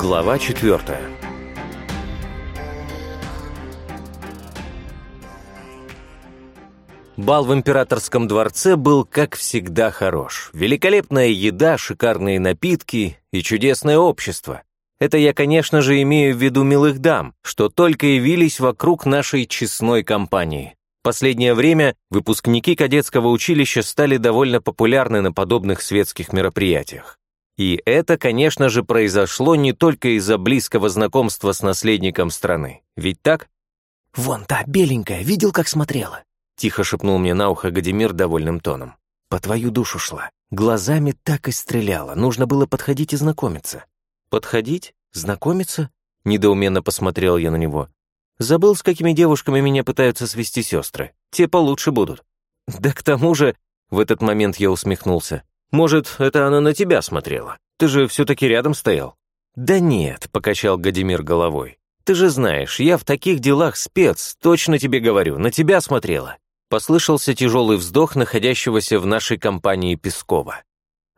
Глава четвертая. Бал в императорском дворце был, как всегда, хорош. Великолепная еда, шикарные напитки и чудесное общество. Это я, конечно же, имею в виду милых дам, что только явились вокруг нашей честной компании. Последнее время выпускники кадетского училища стали довольно популярны на подобных светских мероприятиях. И это, конечно же, произошло не только из-за близкого знакомства с наследником страны. Ведь так? «Вон та, беленькая, видел, как смотрела?» Тихо шепнул мне на ухо Гадимир довольным тоном. «По твою душу шла. Глазами так и стреляла. Нужно было подходить и знакомиться». «Подходить? Знакомиться?» Недоуменно посмотрел я на него. «Забыл, с какими девушками меня пытаются свести сестры. Те получше будут». «Да к тому же...» В этот момент я усмехнулся. Может, это она на тебя смотрела? Ты же все-таки рядом стоял». «Да нет», — покачал Гадимир головой. «Ты же знаешь, я в таких делах спец, точно тебе говорю, на тебя смотрела». Послышался тяжелый вздох находящегося в нашей компании Пескова.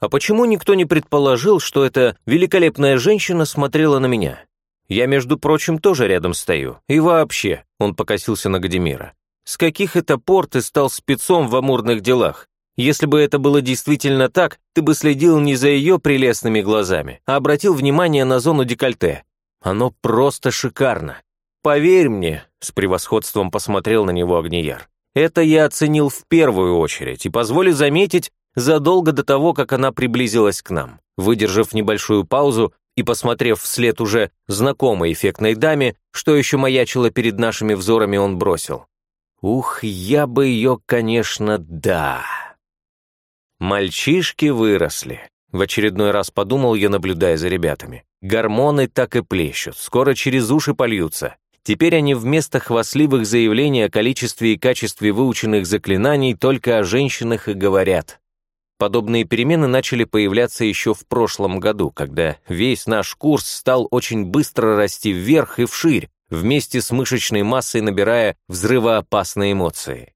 «А почему никто не предположил, что эта великолепная женщина смотрела на меня? Я, между прочим, тоже рядом стою. И вообще», — он покосился на Гадимира, «с каких это пор ты стал спецом в амурных делах? Если бы это было действительно так, ты бы следил не за ее прелестными глазами, а обратил внимание на зону декольте. Оно просто шикарно. Поверь мне, с превосходством посмотрел на него Огнияр. Это я оценил в первую очередь, и позволю заметить, задолго до того, как она приблизилась к нам. Выдержав небольшую паузу и посмотрев вслед уже знакомой эффектной даме, что еще маячило перед нашими взорами, он бросил. «Ух, я бы ее, конечно, да!» Мальчишки выросли. В очередной раз подумал я, наблюдая за ребятами. Гормоны так и плещут, скоро через уши польются. Теперь они вместо хвастливых заявлений о количестве и качестве выученных заклинаний только о женщинах и говорят. Подобные перемены начали появляться еще в прошлом году, когда весь наш курс стал очень быстро расти вверх и вширь, вместе с мышечной массой набирая взрывоопасные эмоции.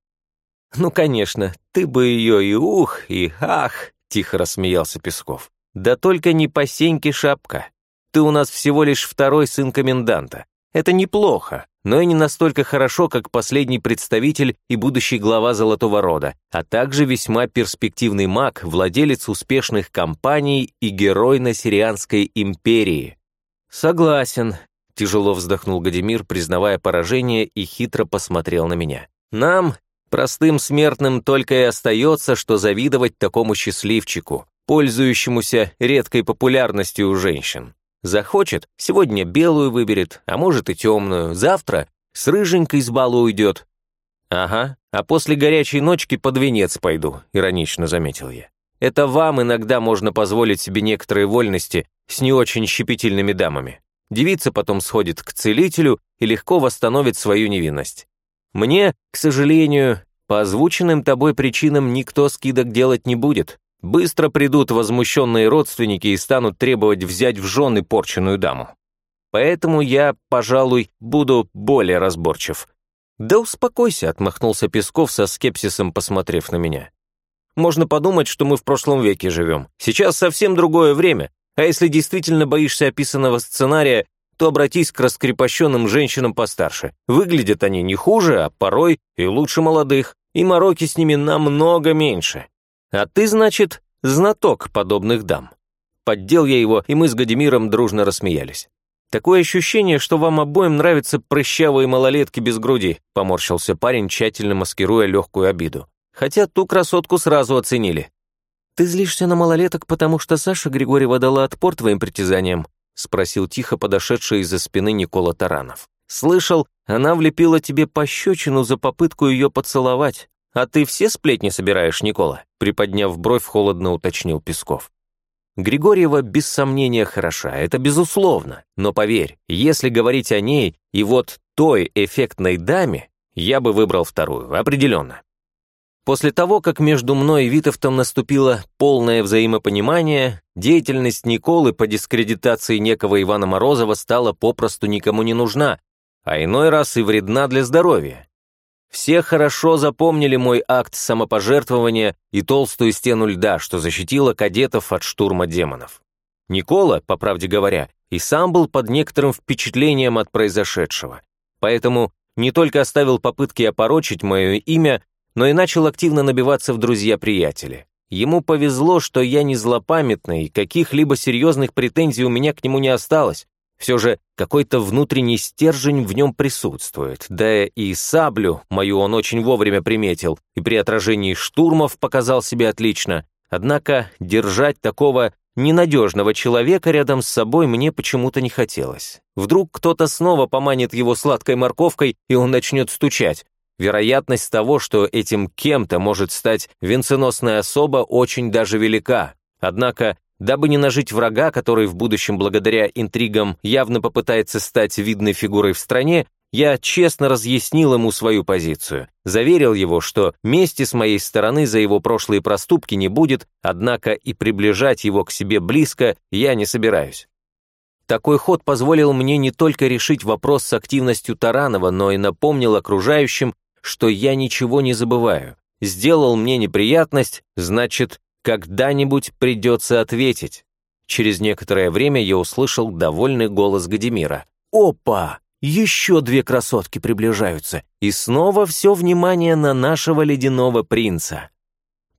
«Ну, конечно, ты бы ее и ух, и ах!» — тихо рассмеялся Песков. «Да только не по сеньке шапка. Ты у нас всего лишь второй сын коменданта. Это неплохо, но и не настолько хорошо, как последний представитель и будущий глава Золотого Рода, а также весьма перспективный маг, владелец успешных компаний и герой Насирианской империи». «Согласен», — тяжело вздохнул Гадимир, признавая поражение, и хитро посмотрел на меня. «Нам, Простым смертным только и остается, что завидовать такому счастливчику, пользующемуся редкой популярностью у женщин. Захочет, сегодня белую выберет, а может и темную, завтра с рыженькой с балу уйдет. Ага, а после горячей ночки под венец пойду, иронично заметил я. Это вам иногда можно позволить себе некоторые вольности с не очень щепетильными дамами. Девица потом сходит к целителю и легко восстановит свою невинность. Мне, к сожалению, по озвученным тобой причинам никто скидок делать не будет. Быстро придут возмущенные родственники и станут требовать взять в жены порченную даму. Поэтому я, пожалуй, буду более разборчив. Да успокойся, отмахнулся Песков со скепсисом, посмотрев на меня. Можно подумать, что мы в прошлом веке живем. Сейчас совсем другое время. А если действительно боишься описанного сценария, то обратись к раскрепощенным женщинам постарше. Выглядят они не хуже, а порой и лучше молодых, и мороки с ними намного меньше. А ты, значит, знаток подобных дам. Поддел я его, и мы с Гадимиром дружно рассмеялись. «Такое ощущение, что вам обоим нравятся прыщавые малолетки без груди», поморщился парень, тщательно маскируя легкую обиду. «Хотя ту красотку сразу оценили». «Ты злишься на малолеток, потому что Саша Григорьева дала отпор твоим притязаниям?» — спросил тихо подошедший из-за спины Никола Таранов. «Слышал, она влепила тебе пощечину за попытку ее поцеловать. А ты все сплетни собираешь, Никола?» Приподняв бровь, холодно уточнил Песков. Григорьева без сомнения хороша, это безусловно. Но поверь, если говорить о ней и вот той эффектной даме, я бы выбрал вторую, определенно. После того, как между мной и Витовтом наступило полное взаимопонимание, деятельность Николы по дискредитации некого Ивана Морозова стала попросту никому не нужна, а иной раз и вредна для здоровья. Все хорошо запомнили мой акт самопожертвования и толстую стену льда, что защитила кадетов от штурма демонов. Никола, по правде говоря, и сам был под некоторым впечатлением от произошедшего. Поэтому не только оставил попытки опорочить мое имя, но и начал активно набиваться в друзья-приятели. Ему повезло, что я не злопамятный, каких-либо серьезных претензий у меня к нему не осталось. Все же какой-то внутренний стержень в нем присутствует. Да и саблю мою он очень вовремя приметил, и при отражении штурмов показал себя отлично. Однако держать такого ненадежного человека рядом с собой мне почему-то не хотелось. Вдруг кто-то снова поманит его сладкой морковкой, и он начнет стучать. Вероятность того, что этим кем-то может стать венценосная особа, очень даже велика. Однако, дабы не нажить врага, который в будущем благодаря интригам явно попытается стать видной фигурой в стране, я честно разъяснил ему свою позицию, заверил его, что мести с моей стороны за его прошлые проступки не будет, однако и приближать его к себе близко я не собираюсь. Такой ход позволил мне не только решить вопрос с активностью Таранова, но и напомнил окружающим, что я ничего не забываю. Сделал мне неприятность, значит, когда-нибудь придется ответить. Через некоторое время я услышал довольный голос Гадимира. «Опа! Еще две красотки приближаются, и снова все внимание на нашего ледяного принца.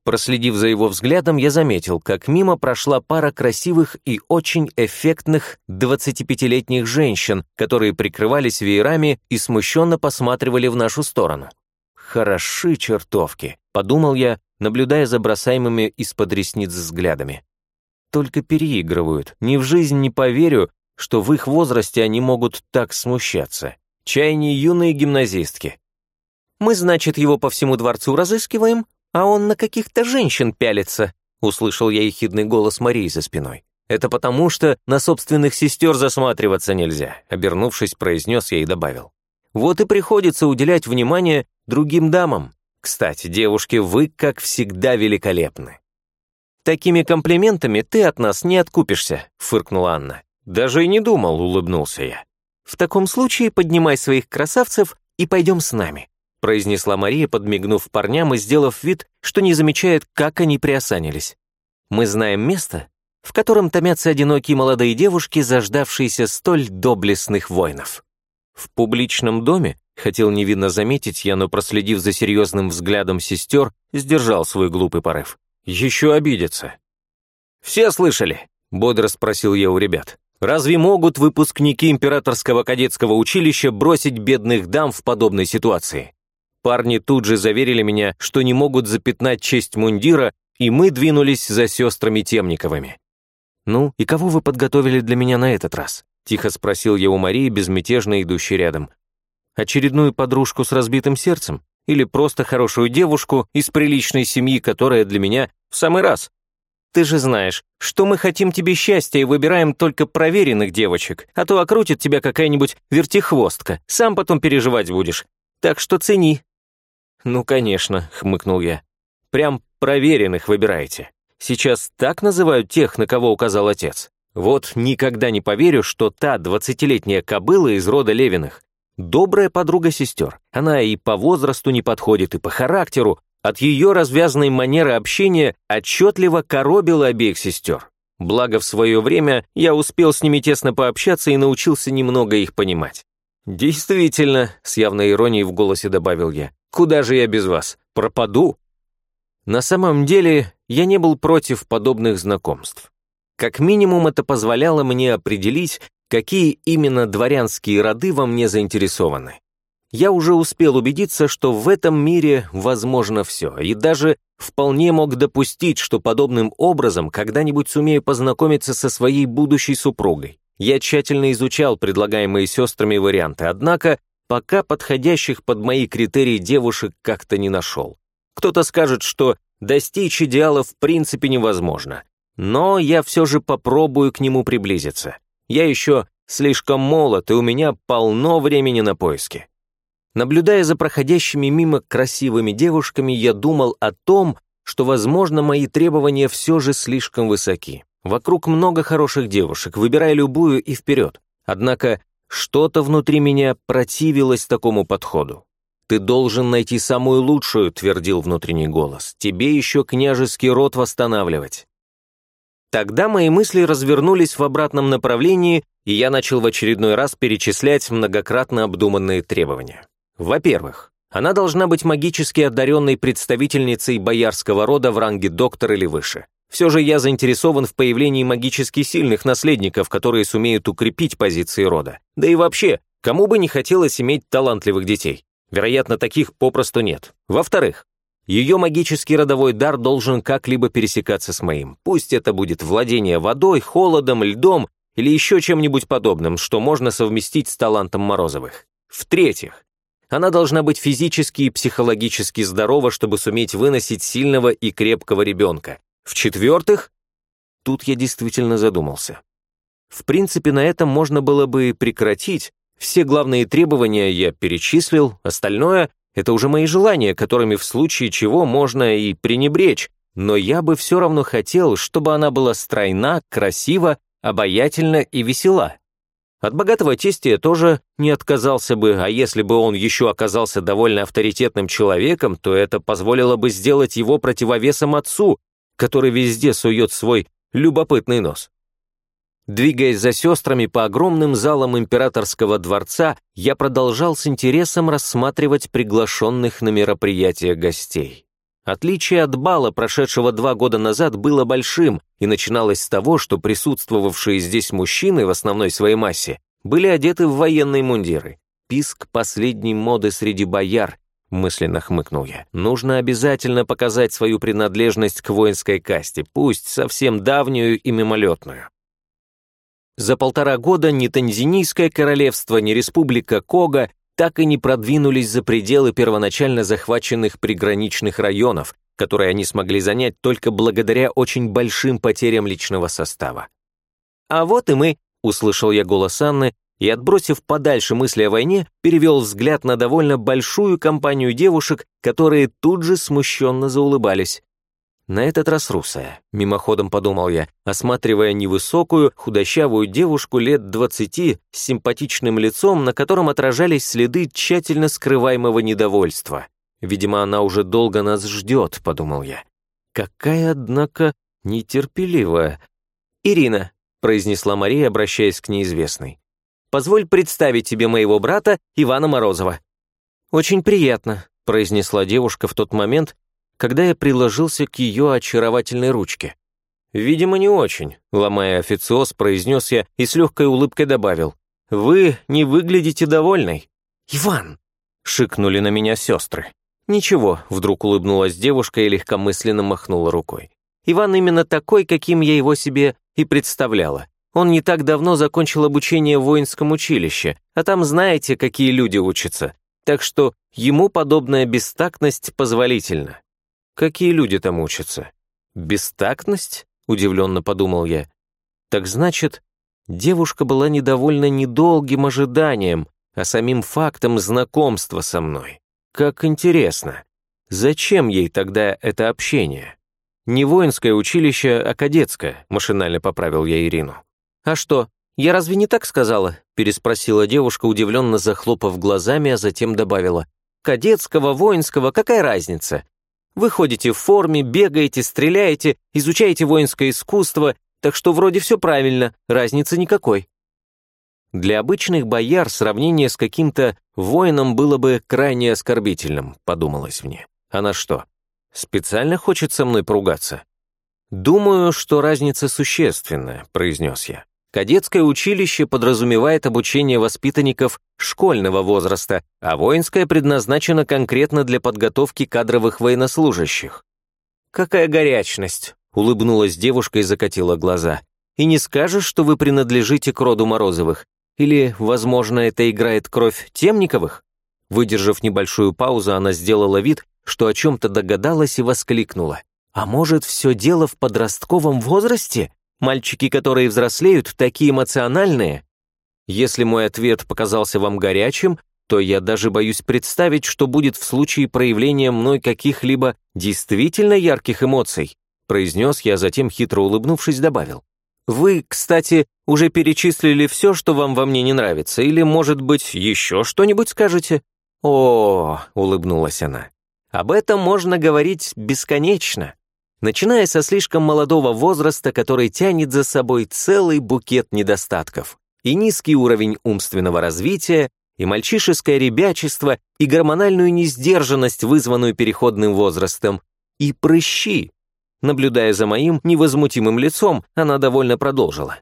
Проследив за его взглядом, я заметил, как мимо прошла пара красивых и очень эффектных 25-летних женщин, которые прикрывались веерами и смущенно посматривали в нашу сторону. «Хороши чертовки», — подумал я, наблюдая за бросаемыми из-под ресниц взглядами. «Только переигрывают. Ни в жизнь не поверю, что в их возрасте они могут так смущаться. Чай не юные гимназистки. «Мы, значит, его по всему дворцу разыскиваем, а он на каких-то женщин пялится», услышал я ехидный голос Марии за спиной. «Это потому, что на собственных сестер засматриваться нельзя», обернувшись, произнес я и добавил. «Вот и приходится уделять внимание другим дамам. Кстати, девушки, вы, как всегда, великолепны». «Такими комплиментами ты от нас не откупишься», фыркнула Анна. «Даже и не думал», — улыбнулся я. «В таком случае поднимай своих красавцев и пойдем с нами», произнесла Мария, подмигнув парням и сделав вид, что не замечает, как они приосанились. «Мы знаем место, в котором томятся одинокие молодые девушки, заждавшиеся столь доблестных воинов». В публичном доме, хотел невинно заметить я, но проследив за серьезным взглядом сестер, сдержал свой глупый порыв. «Еще обидятся». «Все слышали?» — бодро спросил я у ребят. Разве могут выпускники императорского кадетского училища бросить бедных дам в подобной ситуации? Парни тут же заверили меня, что не могут запятнать честь мундира, и мы двинулись за сестрами Темниковыми. «Ну, и кого вы подготовили для меня на этот раз?» Тихо спросил я у Марии, безмятежно идущей рядом. «Очередную подружку с разбитым сердцем? Или просто хорошую девушку из приличной семьи, которая для меня в самый раз?» Ты же знаешь, что мы хотим тебе счастья и выбираем только проверенных девочек, а то окрутит тебя какая-нибудь вертихвостка, сам потом переживать будешь. Так что цени». «Ну, конечно», — хмыкнул я. «Прям проверенных выбираете. Сейчас так называют тех, на кого указал отец. Вот никогда не поверю, что та двадцатилетняя кобыла из рода Левиных. Добрая подруга сестер. Она и по возрасту не подходит, и по характеру, от ее развязанной манеры общения отчетливо коробило обеих сестер. Благо, в свое время я успел с ними тесно пообщаться и научился немного их понимать. «Действительно», — с явной иронией в голосе добавил я, «куда же я без вас? Пропаду?» На самом деле, я не был против подобных знакомств. Как минимум, это позволяло мне определить, какие именно дворянские роды во мне заинтересованы я уже успел убедиться, что в этом мире возможно все, и даже вполне мог допустить, что подобным образом когда-нибудь сумею познакомиться со своей будущей супругой. Я тщательно изучал предлагаемые сестрами варианты, однако пока подходящих под мои критерии девушек как-то не нашел. Кто-то скажет, что достичь идеала в принципе невозможно, но я все же попробую к нему приблизиться. Я еще слишком молод, и у меня полно времени на поиски. Наблюдая за проходящими мимо красивыми девушками, я думал о том, что, возможно, мои требования все же слишком высоки. Вокруг много хороших девушек, выбирай любую и вперед. Однако что-то внутри меня противилось такому подходу. «Ты должен найти самую лучшую», — твердил внутренний голос. «Тебе еще княжеский род восстанавливать». Тогда мои мысли развернулись в обратном направлении, и я начал в очередной раз перечислять многократно обдуманные требования. Во-первых, она должна быть магически одаренной представительницей боярского рода в ранге доктор или выше. Все же я заинтересован в появлении магически сильных наследников, которые сумеют укрепить позиции рода. Да и вообще, кому бы не хотелось иметь талантливых детей? Вероятно, таких попросту нет. Во-вторых, ее магический родовой дар должен как-либо пересекаться с моим. Пусть это будет владение водой, холодом, льдом или еще чем-нибудь подобным, что можно совместить с талантом Морозовых. В-третьих, она должна быть физически и психологически здорова, чтобы суметь выносить сильного и крепкого ребенка. В-четвертых, тут я действительно задумался. В принципе, на этом можно было бы прекратить. Все главные требования я перечислил, остальное — это уже мои желания, которыми в случае чего можно и пренебречь, но я бы все равно хотел, чтобы она была стройна, красива, обаятельна и весела. От богатого тестя я тоже не отказался бы, а если бы он еще оказался довольно авторитетным человеком, то это позволило бы сделать его противовесом отцу, который везде сует свой любопытный нос. Двигаясь за сестрами по огромным залам императорского дворца, я продолжал с интересом рассматривать приглашенных на мероприятие гостей. Отличие от бала, прошедшего два года назад, было большим и начиналось с того, что присутствовавшие здесь мужчины в основной своей массе были одеты в военные мундиры. Писк последней моды среди бояр, мысленно хмыкнул я. Нужно обязательно показать свою принадлежность к воинской касте, пусть совсем давнюю и мимолетную. За полтора года ни Танзинийское королевство, ни республика Кога так и не продвинулись за пределы первоначально захваченных приграничных районов, которые они смогли занять только благодаря очень большим потерям личного состава. «А вот и мы», — услышал я голос Анны, и, отбросив подальше мысли о войне, перевел взгляд на довольно большую компанию девушек, которые тут же смущенно заулыбались. На этот раз русая, мимоходом подумал я, осматривая невысокую, худощавую девушку лет двадцати с симпатичным лицом, на котором отражались следы тщательно скрываемого недовольства. Видимо, она уже долго нас ждет, подумал я. Какая, однако, нетерпеливая. «Ирина», — произнесла Мария, обращаясь к неизвестной. «Позволь представить тебе моего брата Ивана Морозова». «Очень приятно», — произнесла девушка в тот момент, когда я приложился к ее очаровательной ручке. «Видимо, не очень», — ломая официоз, произнес я и с легкой улыбкой добавил. «Вы не выглядите довольной». «Иван!» — шикнули на меня сестры. «Ничего», — вдруг улыбнулась девушка и легкомысленно махнула рукой. «Иван именно такой, каким я его себе и представляла. Он не так давно закончил обучение в воинском училище, а там знаете, какие люди учатся. Так что ему подобная бестактность позволительна. Какие люди там учатся? Бестактность? Удивленно подумал я. Так значит, девушка была недовольна недолгим ожиданием, а самим фактом знакомства со мной. Как интересно. Зачем ей тогда это общение? Не воинское училище, а кадетское, машинально поправил я Ирину. А что, я разве не так сказала? Переспросила девушка, удивленно захлопав глазами, а затем добавила. Кадетского, воинского, какая разница? Вы ходите в форме, бегаете, стреляете, изучаете воинское искусство, так что вроде все правильно, разницы никакой. Для обычных бояр сравнение с каким-то воином было бы крайне оскорбительным, подумалось мне. Она что, специально хочет со мной поругаться? Думаю, что разница существенная, произнес я. Кадетское училище подразумевает обучение воспитанников школьного возраста, а воинское предназначено конкретно для подготовки кадровых военнослужащих. «Какая горячность!» — улыбнулась девушка и закатила глаза. «И не скажешь, что вы принадлежите к роду Морозовых? Или, возможно, это играет кровь Темниковых?» Выдержав небольшую паузу, она сделала вид, что о чем-то догадалась и воскликнула. «А может, все дело в подростковом возрасте? Мальчики, которые взрослеют, такие эмоциональные. Если мой ответ показался вам горячим, то я даже боюсь представить, что будет в случае проявления мной каких-либо действительно ярких эмоций, произнес я, затем хитро улыбнувшись добавил. Вы, кстати, уже перечислили все, что вам во мне не нравится, или, может быть, еще что-нибудь скажете? О, улыбнулась она. Об этом можно говорить бесконечно. Начиная со слишком молодого возраста, который тянет за собой целый букет недостатков, и низкий уровень умственного развития, и мальчишеское ребячество, и гормональную несдержанность, вызванную переходным возрастом, и прыщи. Наблюдая за моим невозмутимым лицом, она довольно продолжила.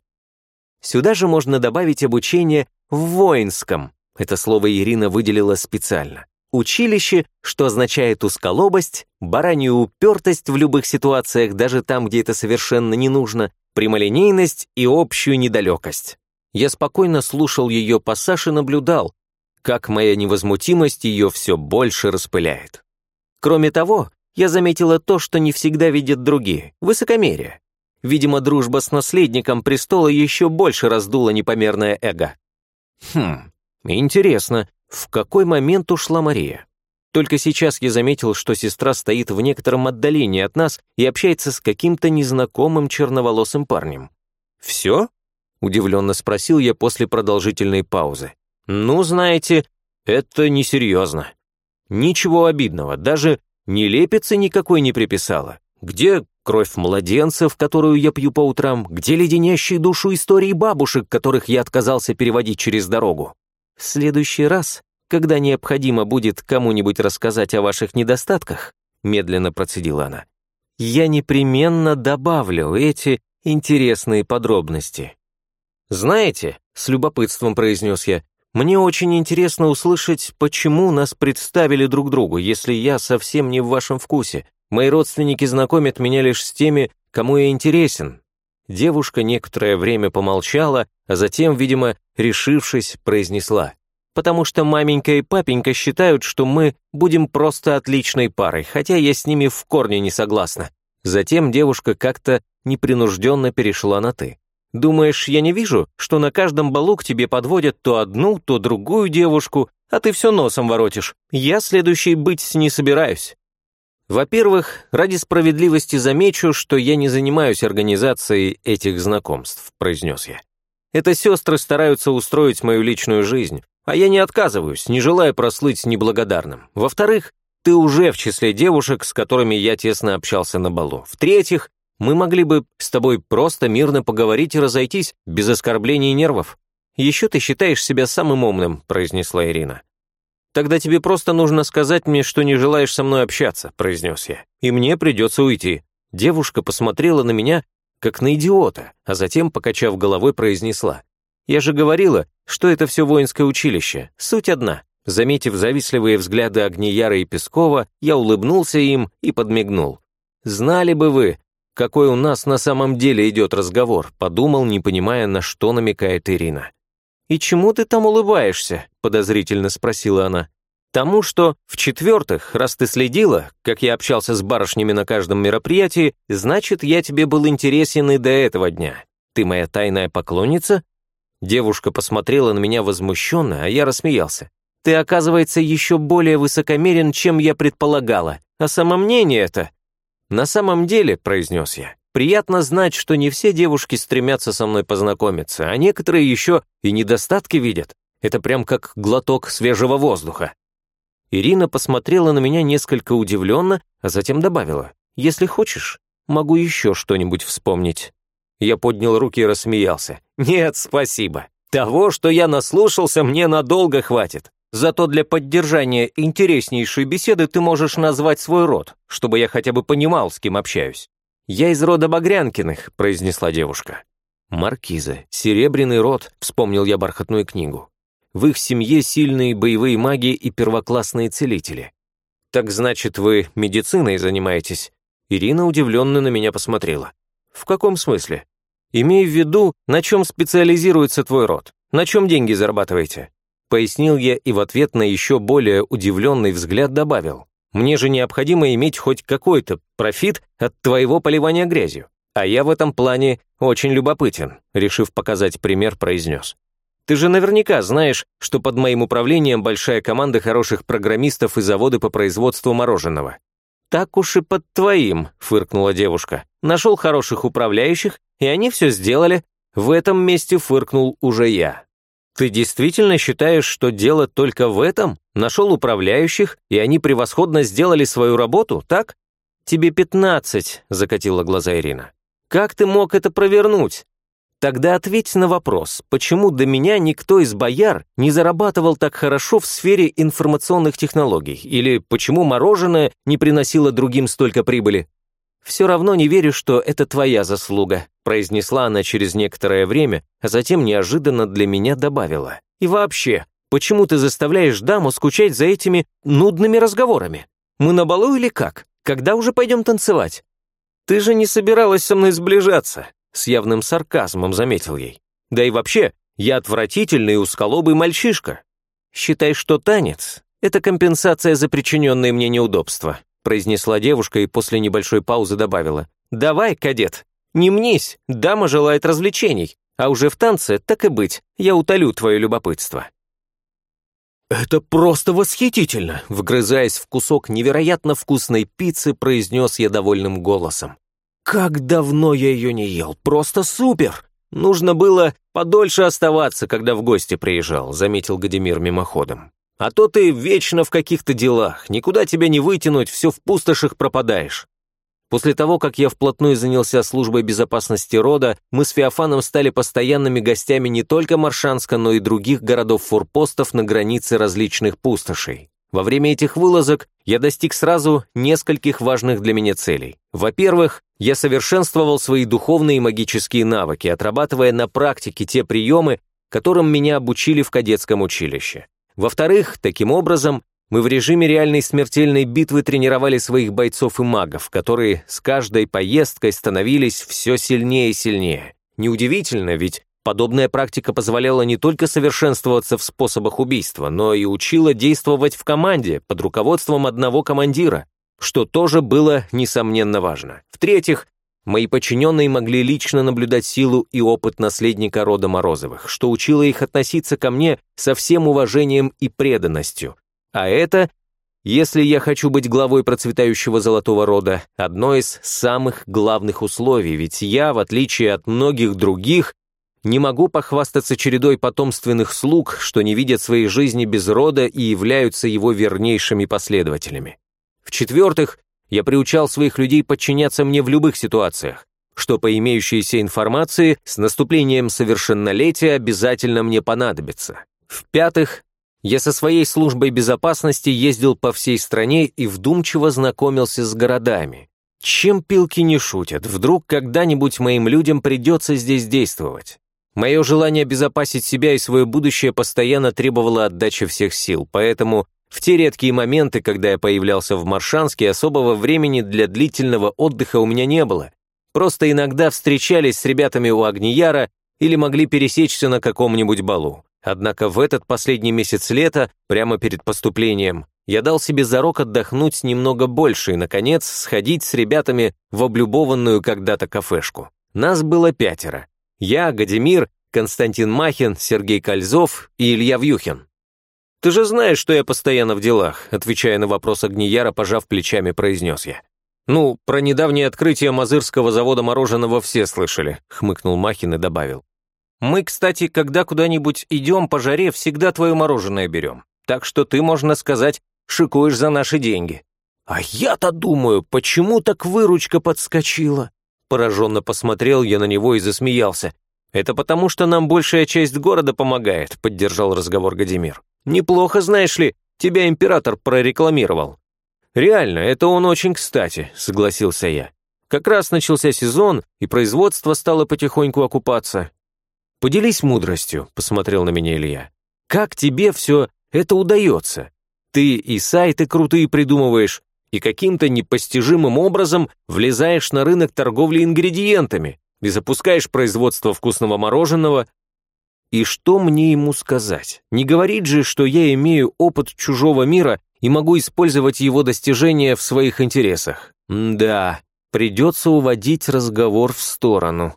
Сюда же можно добавить обучение в воинском. Это слово Ирина выделила специально. Училище, что означает узколобость, баранью упертость в любых ситуациях, даже там, где это совершенно не нужно, прямолинейность и общую недалекость. Я спокойно слушал ее пассаж и наблюдал, как моя невозмутимость ее все больше распыляет. Кроме того, я заметила то, что не всегда видят другие — высокомерие. Видимо, дружба с наследником престола еще больше раздула непомерное эго. Хм, интересно, в какой момент ушла Мария? Только сейчас я заметил, что сестра стоит в некотором отдалении от нас и общается с каким-то незнакомым черноволосым парнем. «Все?» — удивленно спросил я после продолжительной паузы. «Ну, знаете, это несерьезно. Ничего обидного, даже нелепицы никакой не приписала. Где кровь младенцев, которую я пью по утрам? Где леденящие душу истории бабушек, которых я отказался переводить через дорогу? В следующий раз, когда необходимо будет кому-нибудь рассказать о ваших недостатках, медленно процедила она, я непременно добавлю эти интересные подробности. «Знаете», — с любопытством произнес я, мне очень интересно услышать, почему нас представили друг другу, если я совсем не в вашем вкусе. Мои родственники знакомят меня лишь с теми, кому я интересен». Девушка некоторое время помолчала, а затем, видимо, решившись, произнесла. «Потому что маменька и папенька считают, что мы будем просто отличной парой, хотя я с ними в корне не согласна». Затем девушка как-то непринужденно перешла на «ты». Думаешь, я не вижу, что на каждом балу к тебе подводят то одну, то другую девушку, а ты все носом воротишь? Я следующий быть не собираюсь. Во-первых, ради справедливости замечу, что я не занимаюсь организацией этих знакомств, произнес я. Это сестры стараются устроить мою личную жизнь, а я не отказываюсь, не желая прослыть неблагодарным. Во-вторых, ты уже в числе девушек, с которыми я тесно общался на балу. В-третьих, мы могли бы с тобой просто мирно поговорить и разойтись, без оскорблений нервов. Еще ты считаешь себя самым умным», — произнесла Ирина. «Тогда тебе просто нужно сказать мне, что не желаешь со мной общаться», — произнес я. «И мне придется уйти». Девушка посмотрела на меня, как на идиота, а затем, покачав головой, произнесла. «Я же говорила, что это все воинское училище. Суть одна». Заметив завистливые взгляды Огнияра и Пескова, я улыбнулся им и подмигнул. «Знали бы вы, какой у нас на самом деле идет разговор», подумал, не понимая, на что намекает Ирина. «И чему ты там улыбаешься?» подозрительно спросила она. «Тому, что, в-четвертых, раз ты следила, как я общался с барышнями на каждом мероприятии, значит, я тебе был интересен и до этого дня. Ты моя тайная поклонница?» Девушка посмотрела на меня возмущенно, а я рассмеялся. «Ты, оказывается, еще более высокомерен, чем я предполагала. А самомнение это «На самом деле», — произнес я, — «приятно знать, что не все девушки стремятся со мной познакомиться, а некоторые еще и недостатки видят. Это прям как глоток свежего воздуха». Ирина посмотрела на меня несколько удивленно, а затем добавила, «Если хочешь, могу еще что-нибудь вспомнить». Я поднял руки и рассмеялся. «Нет, спасибо. Того, что я наслушался, мне надолго хватит. Зато для поддержания интереснейшей беседы ты можешь назвать свой род, чтобы я хотя бы понимал, с кем общаюсь. Я из рода Багрянкиных, произнесла девушка. Маркиза, серебряный род, вспомнил я бархатную книгу. В их семье сильные боевые маги и первоклассные целители. Так значит, вы медициной занимаетесь? Ирина удивленно на меня посмотрела. В каком смысле? Имей в виду, на чем специализируется твой род, на чем деньги зарабатываете. Пояснил я и в ответ на еще более удивленный взгляд добавил. «Мне же необходимо иметь хоть какой-то профит от твоего поливания грязью. А я в этом плане очень любопытен», решив показать пример, произнес. «Ты же наверняка знаешь, что под моим управлением большая команда хороших программистов и заводы по производству мороженого». «Так уж и под твоим», — фыркнула девушка. «Нашел хороших управляющих, и они все сделали. В этом месте фыркнул уже я. Ты действительно считаешь, что дело только в этом? Нашел управляющих, и они превосходно сделали свою работу, так? «Тебе пятнадцать», — закатила глаза Ирина. «Как ты мог это провернуть?» Тогда ответь на вопрос, почему до меня никто из бояр не зарабатывал так хорошо в сфере информационных технологий, или почему мороженое не приносило другим столько прибыли? «Все равно не верю, что это твоя заслуга», произнесла она через некоторое время, а затем неожиданно для меня добавила. «И вообще, почему ты заставляешь даму скучать за этими нудными разговорами? Мы на балу или как? Когда уже пойдем танцевать?» «Ты же не собиралась со мной сближаться», с явным сарказмом заметил ей. «Да и вообще, я отвратительный узколобый мальчишка. Считай, что танец — это компенсация за причиненные мне неудобства», произнесла девушка и после небольшой паузы добавила. «Давай, кадет, не мнись, дама желает развлечений, а уже в танце, так и быть, я утолю твое любопытство». «Это просто восхитительно!» Вгрызаясь в кусок невероятно вкусной пиццы, произнес я довольным голосом. Как давно я ее не ел, просто супер! Нужно было подольше оставаться, когда в гости приезжал, заметил Гадимир мимоходом. А то ты вечно в каких-то делах, никуда тебя не вытянуть, все в пустошах пропадаешь. После того, как я вплотную занялся службой безопасности рода, мы с Феофаном стали постоянными гостями не только Маршанска, но и других городов-форпостов на границе различных пустошей. Во время этих вылазок я достиг сразу нескольких важных для меня целей. Во-первых, я совершенствовал свои духовные и магические навыки, отрабатывая на практике те приемы, которым меня обучили в кадетском училище. Во-вторых, таким образом, мы в режиме реальной смертельной битвы тренировали своих бойцов и магов, которые с каждой поездкой становились все сильнее и сильнее. Неудивительно, ведь Подобная практика позволяла не только совершенствоваться в способах убийства, но и учила действовать в команде под руководством одного командира, что тоже было несомненно важно. В-третьих, мои подчиненные могли лично наблюдать силу и опыт наследника рода Морозовых, что учило их относиться ко мне со всем уважением и преданностью. А это, если я хочу быть главой процветающего золотого рода, одно из самых главных условий, ведь я, в отличие от многих других, не могу похвастаться чередой потомственных слуг, что не видят своей жизни без рода и являются его вернейшими последователями. В-четвертых, я приучал своих людей подчиняться мне в любых ситуациях, что по имеющейся информации с наступлением совершеннолетия обязательно мне понадобится. В-пятых, я со своей службой безопасности ездил по всей стране и вдумчиво знакомился с городами. Чем пилки не шутят, вдруг когда-нибудь моим людям придется здесь действовать. Мое желание обезопасить себя и свое будущее постоянно требовало отдачи всех сил, поэтому в те редкие моменты, когда я появлялся в Маршанске, особого времени для длительного отдыха у меня не было. Просто иногда встречались с ребятами у Агнияра или могли пересечься на каком-нибудь балу. Однако в этот последний месяц лета, прямо перед поступлением, я дал себе зарок отдохнуть немного больше и, наконец, сходить с ребятами в облюбованную когда-то кафешку. Нас было пятеро. Я, Гадимир, Константин Махин, Сергей Кользов и Илья Вьюхин. «Ты же знаешь, что я постоянно в делах», отвечая на вопрос Огнияра, пожав плечами, произнес я. «Ну, про недавнее открытие Мазырского завода мороженого все слышали», хмыкнул Махин и добавил. «Мы, кстати, когда куда-нибудь идем по жаре, всегда твое мороженое берем. Так что ты, можно сказать, шикуешь за наши деньги». «А я-то думаю, почему так выручка подскочила?» Пораженно посмотрел я на него и засмеялся. «Это потому, что нам большая часть города помогает», — поддержал разговор Гадимир. «Неплохо, знаешь ли, тебя император прорекламировал». «Реально, это он очень кстати», — согласился я. «Как раз начался сезон, и производство стало потихоньку окупаться». «Поделись мудростью», — посмотрел на меня Илья. «Как тебе все это удается? Ты и сайты крутые придумываешь, и каким-то непостижимым образом влезаешь на рынок торговли ингредиентами и запускаешь производство вкусного мороженого. И что мне ему сказать? Не говорит же, что я имею опыт чужого мира и могу использовать его достижения в своих интересах. да, придется уводить разговор в сторону.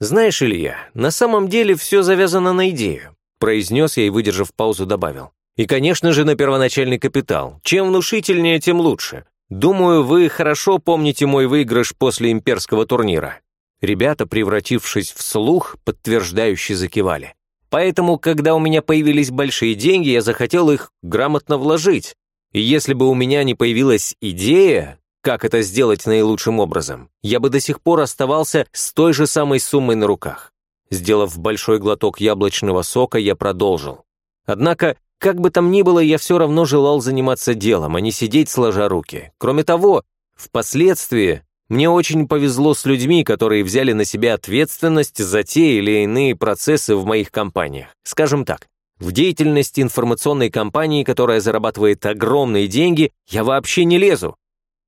«Знаешь, Илья, на самом деле все завязано на идею», произнес я и, выдержав паузу, добавил. И, конечно же, на первоначальный капитал. Чем внушительнее, тем лучше. Думаю, вы хорошо помните мой выигрыш после имперского турнира. Ребята, превратившись в слух, подтверждающе закивали. Поэтому, когда у меня появились большие деньги, я захотел их грамотно вложить. И если бы у меня не появилась идея, как это сделать наилучшим образом, я бы до сих пор оставался с той же самой суммой на руках. Сделав большой глоток яблочного сока, я продолжил. Однако, как бы там ни было, я все равно желал заниматься делом, а не сидеть сложа руки. Кроме того, впоследствии мне очень повезло с людьми, которые взяли на себя ответственность за те или иные процессы в моих компаниях. Скажем так, в деятельность информационной компании, которая зарабатывает огромные деньги, я вообще не лезу.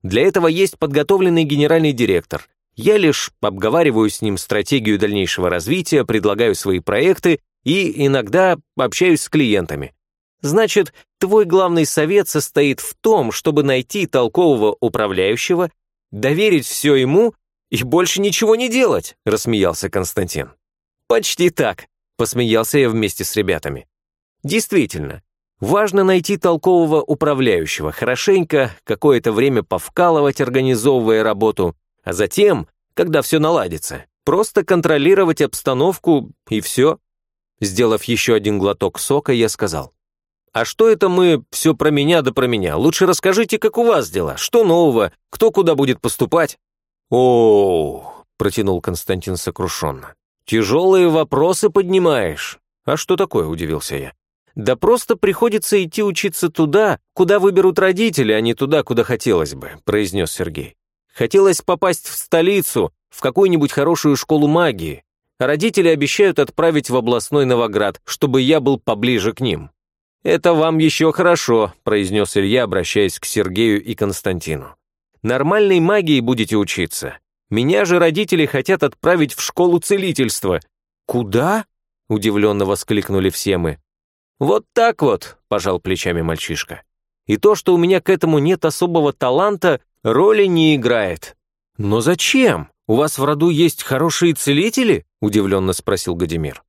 Для этого есть подготовленный генеральный директор. Я лишь обговариваю с ним стратегию дальнейшего развития, предлагаю свои проекты и иногда общаюсь с клиентами. Значит, твой главный совет состоит в том, чтобы найти толкового управляющего, доверить все ему и больше ничего не делать, рассмеялся Константин. Почти так, посмеялся я вместе с ребятами. Действительно, важно найти толкового управляющего, хорошенько какое-то время повкалывать, организовывая работу, а затем, когда все наладится, просто контролировать обстановку и все. Сделав еще один глоток сока, я сказал, «А что это мы все про меня да про меня? Лучше расскажите, как у вас дела, что нового, кто куда будет поступать?» «О, протянул Константин сокрушенно. «Тяжелые вопросы поднимаешь». «А что такое?» – удивился я. «Да просто приходится идти учиться туда, куда выберут родители, а не туда, куда хотелось бы», – произнес Сергей. «Хотелось попасть в столицу, в какую-нибудь хорошую школу магии, Родители обещают отправить в областной Новоград, чтобы я был поближе к ним. «Это вам еще хорошо», — произнес Илья, обращаясь к Сергею и Константину. «Нормальной магией будете учиться. Меня же родители хотят отправить в школу целительства». «Куда?» — удивленно воскликнули все мы. «Вот так вот», — пожал плечами мальчишка. «И то, что у меня к этому нет особого таланта, роли не играет». «Но зачем? У вас в роду есть хорошие целители?» — удивленно спросил Гадимир.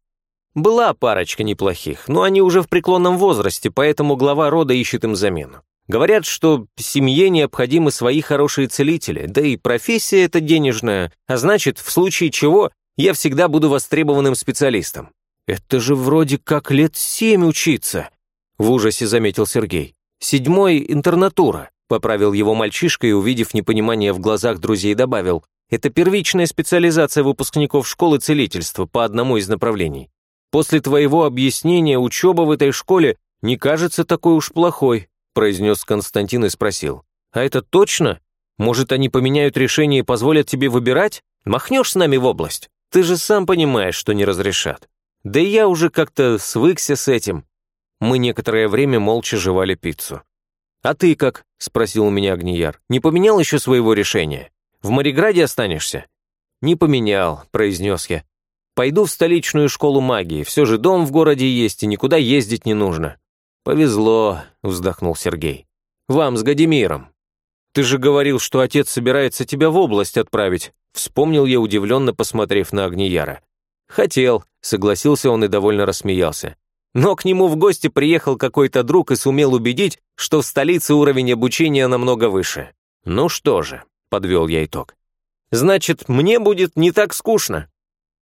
«Была парочка неплохих, но они уже в преклонном возрасте, поэтому глава рода ищет им замену. Говорят, что семье необходимы свои хорошие целители, да и профессия эта денежная, а значит, в случае чего я всегда буду востребованным специалистом». «Это же вроде как лет семь учиться», — в ужасе заметил Сергей. «Седьмой — интернатура», — поправил его мальчишка и, увидев непонимание в глазах друзей, добавил. Это первичная специализация выпускников школы целительства по одному из направлений. После твоего объяснения учеба в этой школе не кажется такой уж плохой», произнес Константин и спросил. «А это точно? Может, они поменяют решение и позволят тебе выбирать? Махнешь с нами в область? Ты же сам понимаешь, что не разрешат. Да и я уже как-то свыкся с этим». Мы некоторое время молча жевали пиццу. «А ты как?» — спросил у меня Агнияр. «Не поменял еще своего решения?» В Мариграде останешься?» «Не поменял», — произнес я. «Пойду в столичную школу магии, все же дом в городе есть, и никуда ездить не нужно». «Повезло», — вздохнул Сергей. «Вам с Гадимиром». «Ты же говорил, что отец собирается тебя в область отправить», — вспомнил я, удивленно посмотрев на Агнияра. «Хотел», — согласился он и довольно рассмеялся. Но к нему в гости приехал какой-то друг и сумел убедить, что в столице уровень обучения намного выше. Ну что же, подвел я итог. «Значит, мне будет не так скучно».